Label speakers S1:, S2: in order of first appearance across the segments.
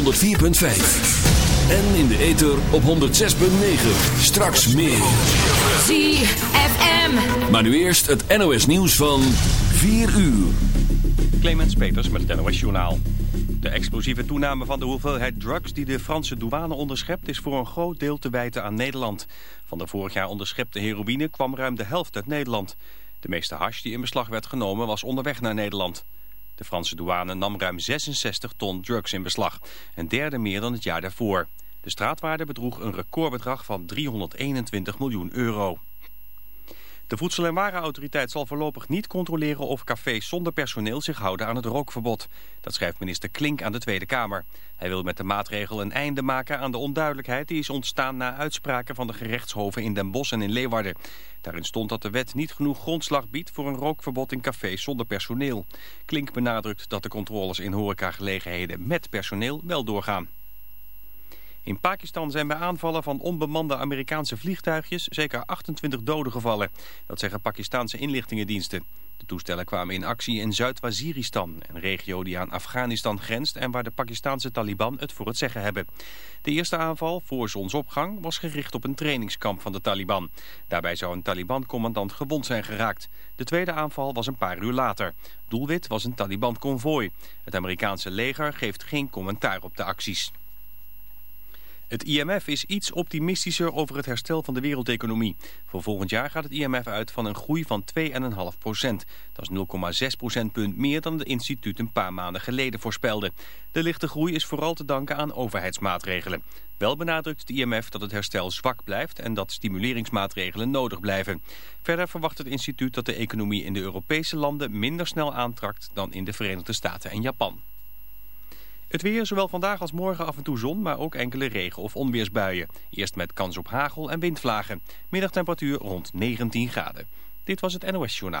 S1: 104.5. En in de ether op 106.9. Straks meer.
S2: ZFM.
S1: Maar nu eerst het NOS nieuws van 4 uur.
S3: Clemens Peters met het NOS Journaal. De explosieve toename van de hoeveelheid drugs die de Franse douane onderschept... is voor een groot deel te wijten aan Nederland. Van de vorig jaar onderschepte heroïne kwam ruim de helft uit Nederland. De meeste hash die in beslag werd genomen was onderweg naar Nederland. De Franse douane nam ruim 66 ton drugs in beslag. Een derde meer dan het jaar daarvoor. De straatwaarde bedroeg een recordbedrag van 321 miljoen euro. De Voedsel- en Warenautoriteit zal voorlopig niet controleren of cafés zonder personeel zich houden aan het rookverbod. Dat schrijft minister Klink aan de Tweede Kamer. Hij wil met de maatregel een einde maken aan de onduidelijkheid die is ontstaan na uitspraken van de gerechtshoven in Den Bosch en in Leeuwarden. Daarin stond dat de wet niet genoeg grondslag biedt voor een rookverbod in cafés zonder personeel. Klink benadrukt dat de controles in horecagelegenheden met personeel wel doorgaan. In Pakistan zijn bij aanvallen van onbemande Amerikaanse vliegtuigjes zeker 28 doden gevallen. Dat zeggen Pakistanse inlichtingendiensten. De toestellen kwamen in actie in Zuid-Waziristan, een regio die aan Afghanistan grenst en waar de Pakistanse Taliban het voor het zeggen hebben. De eerste aanval, voor zonsopgang, was gericht op een trainingskamp van de Taliban. Daarbij zou een Taliban-commandant gewond zijn geraakt. De tweede aanval was een paar uur later. Doelwit was een Taliban-convooi. Het Amerikaanse leger geeft geen commentaar op de acties. Het IMF is iets optimistischer over het herstel van de wereldeconomie. Voor volgend jaar gaat het IMF uit van een groei van 2,5 procent. Dat is 0,6 procentpunt meer dan het instituut een paar maanden geleden voorspelde. De lichte groei is vooral te danken aan overheidsmaatregelen. Wel benadrukt het IMF dat het herstel zwak blijft en dat stimuleringsmaatregelen nodig blijven. Verder verwacht het instituut dat de economie in de Europese landen minder snel aantrakt dan in de Verenigde Staten en Japan. Het weer, zowel vandaag als morgen af en toe zon, maar ook enkele regen- of onweersbuien. Eerst met kans op hagel en windvlagen. Middagtemperatuur rond 19 graden. Dit was het NOS Journaal.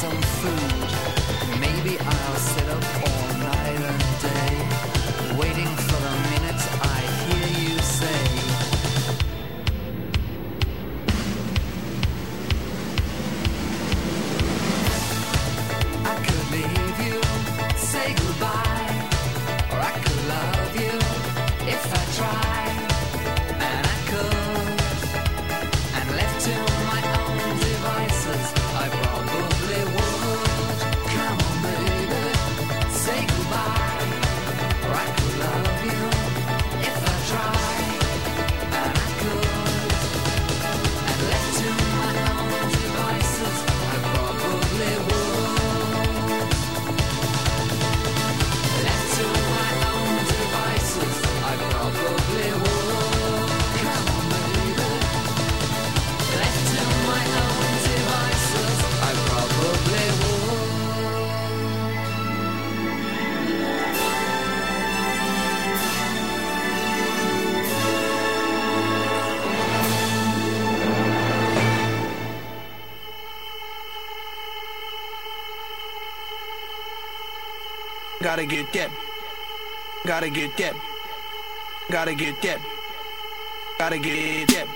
S4: some food.
S5: Gotta get that. Gotta get that. Gotta get that. Gotta get that.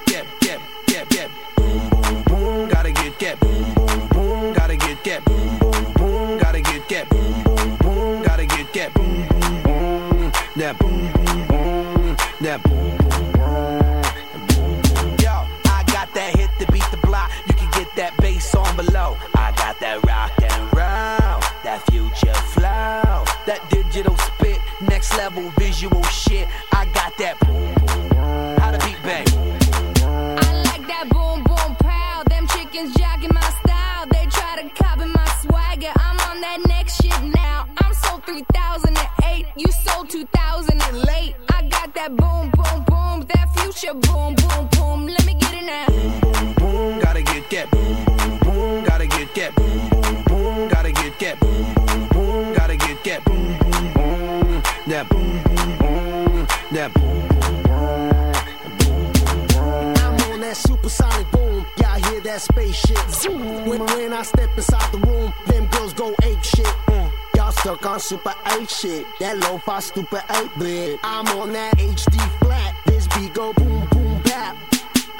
S6: Visual shit. I got that. How the beat bang?
S7: I like that boom boom pow. Them chickens jacking my style. They try to copy my swagger. I'm on that next shit now. I'm sold 3008. You sold 2000 and late. I got that boom boom boom. That future boom boom
S8: When, I step inside the room, them girls go ape shit. Mm. Y'all stuck on super 8 shit. That lo-fi stupid 8 bit. I'm on that HD flat. This beat go boom boom.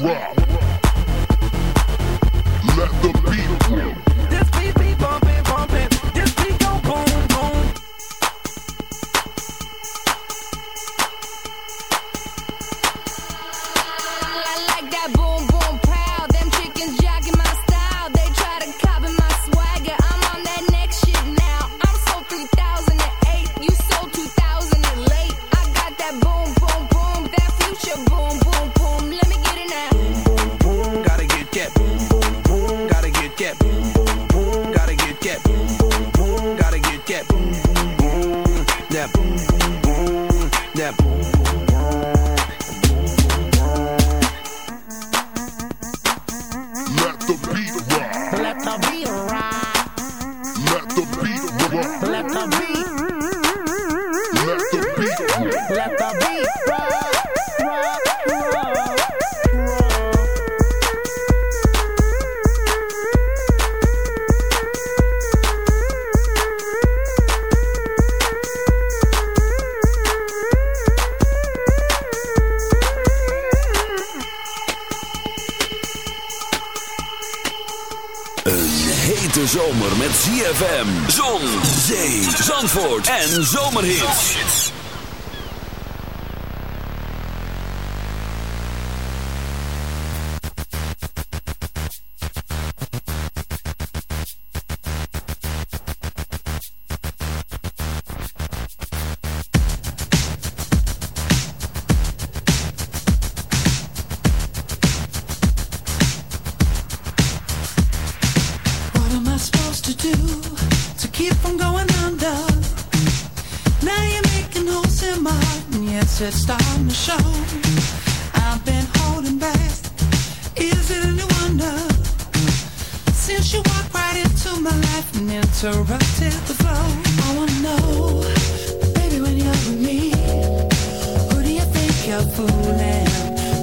S9: rap. Supposed to do to keep from going under? Now you're making holes in my heart, and yes, it's starting to show. I've been holding back. Is it any wonder? Since you walked right into my life and interrupted the flow, I wanna know, baby, when you're with me, who do you think you're fooling?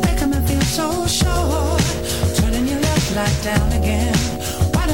S9: Making me feel so sure, turning your left light down again.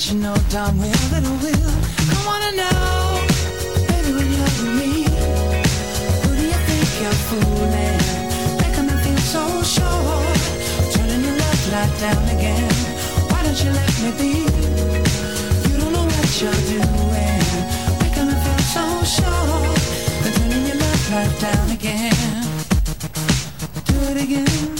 S9: But you know darn well that I will. I wanna know, baby, when you're with me, who do you think you're fooling? Making me feel so sure, turning your love light down again. Why don't you let me be? You don't know what you're doing, making me feel so sure, turning your love light down again. Do it again.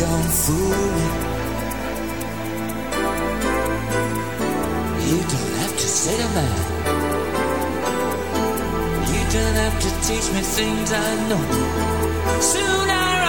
S9: don't
S10: fool me. You don't have to say to me. You don't have to teach me things I know.
S7: Soon I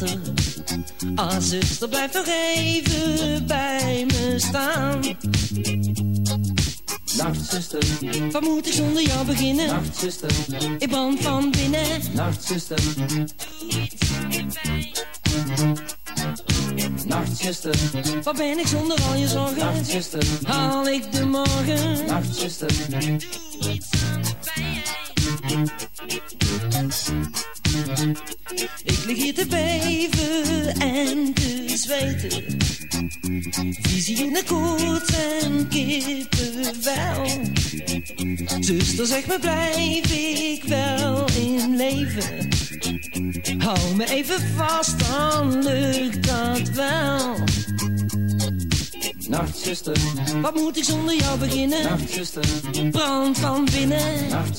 S11: water Ah, zuster, blijf nog even bij me staan
S12: Nacht, zuster.
S11: Wat moet ik zonder jou beginnen?
S12: Nacht, zuster.
S11: Ik brand van binnen
S12: Nacht, zuster. Nacht, zuster.
S11: Wat ben ik zonder al je zorgen?
S12: Nacht, zuster.
S11: Haal ik de morgen?
S12: Nacht, zuster.
S11: Ik lig hier te beven en te zweten. Visioenen koorts en kippenvel. Zuster, zeg me, blijf ik wel in leven? Hou me even vast, dan lukt dat wel.
S12: Nacht, zuster.
S11: Wat moet ik zonder jou beginnen?
S12: Nacht, zuster.
S11: Brand van binnen.
S12: Nacht,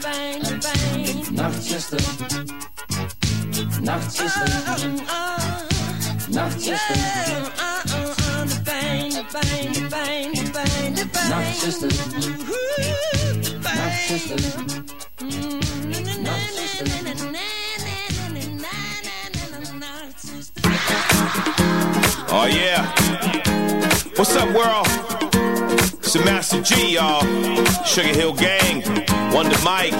S11: de pijn, de pijn, de pijn.
S9: nachtzuster, nachtzuster, nachtzuster,
S11: De pijn, de pijn, de pijn, de pijn, de pijn.
S9: nachtzuster, nachtzuster,
S13: Oh yeah. What's up, world? It's the Master G, y'all. Sugar Hill Gang, Wonder Mike,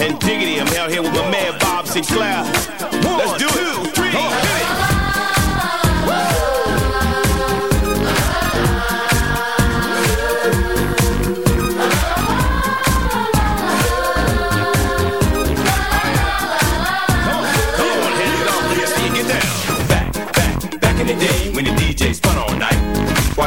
S13: and Diggity. I'm out here with my man Bob Sinclair. Let's do it. Two, three, hit it.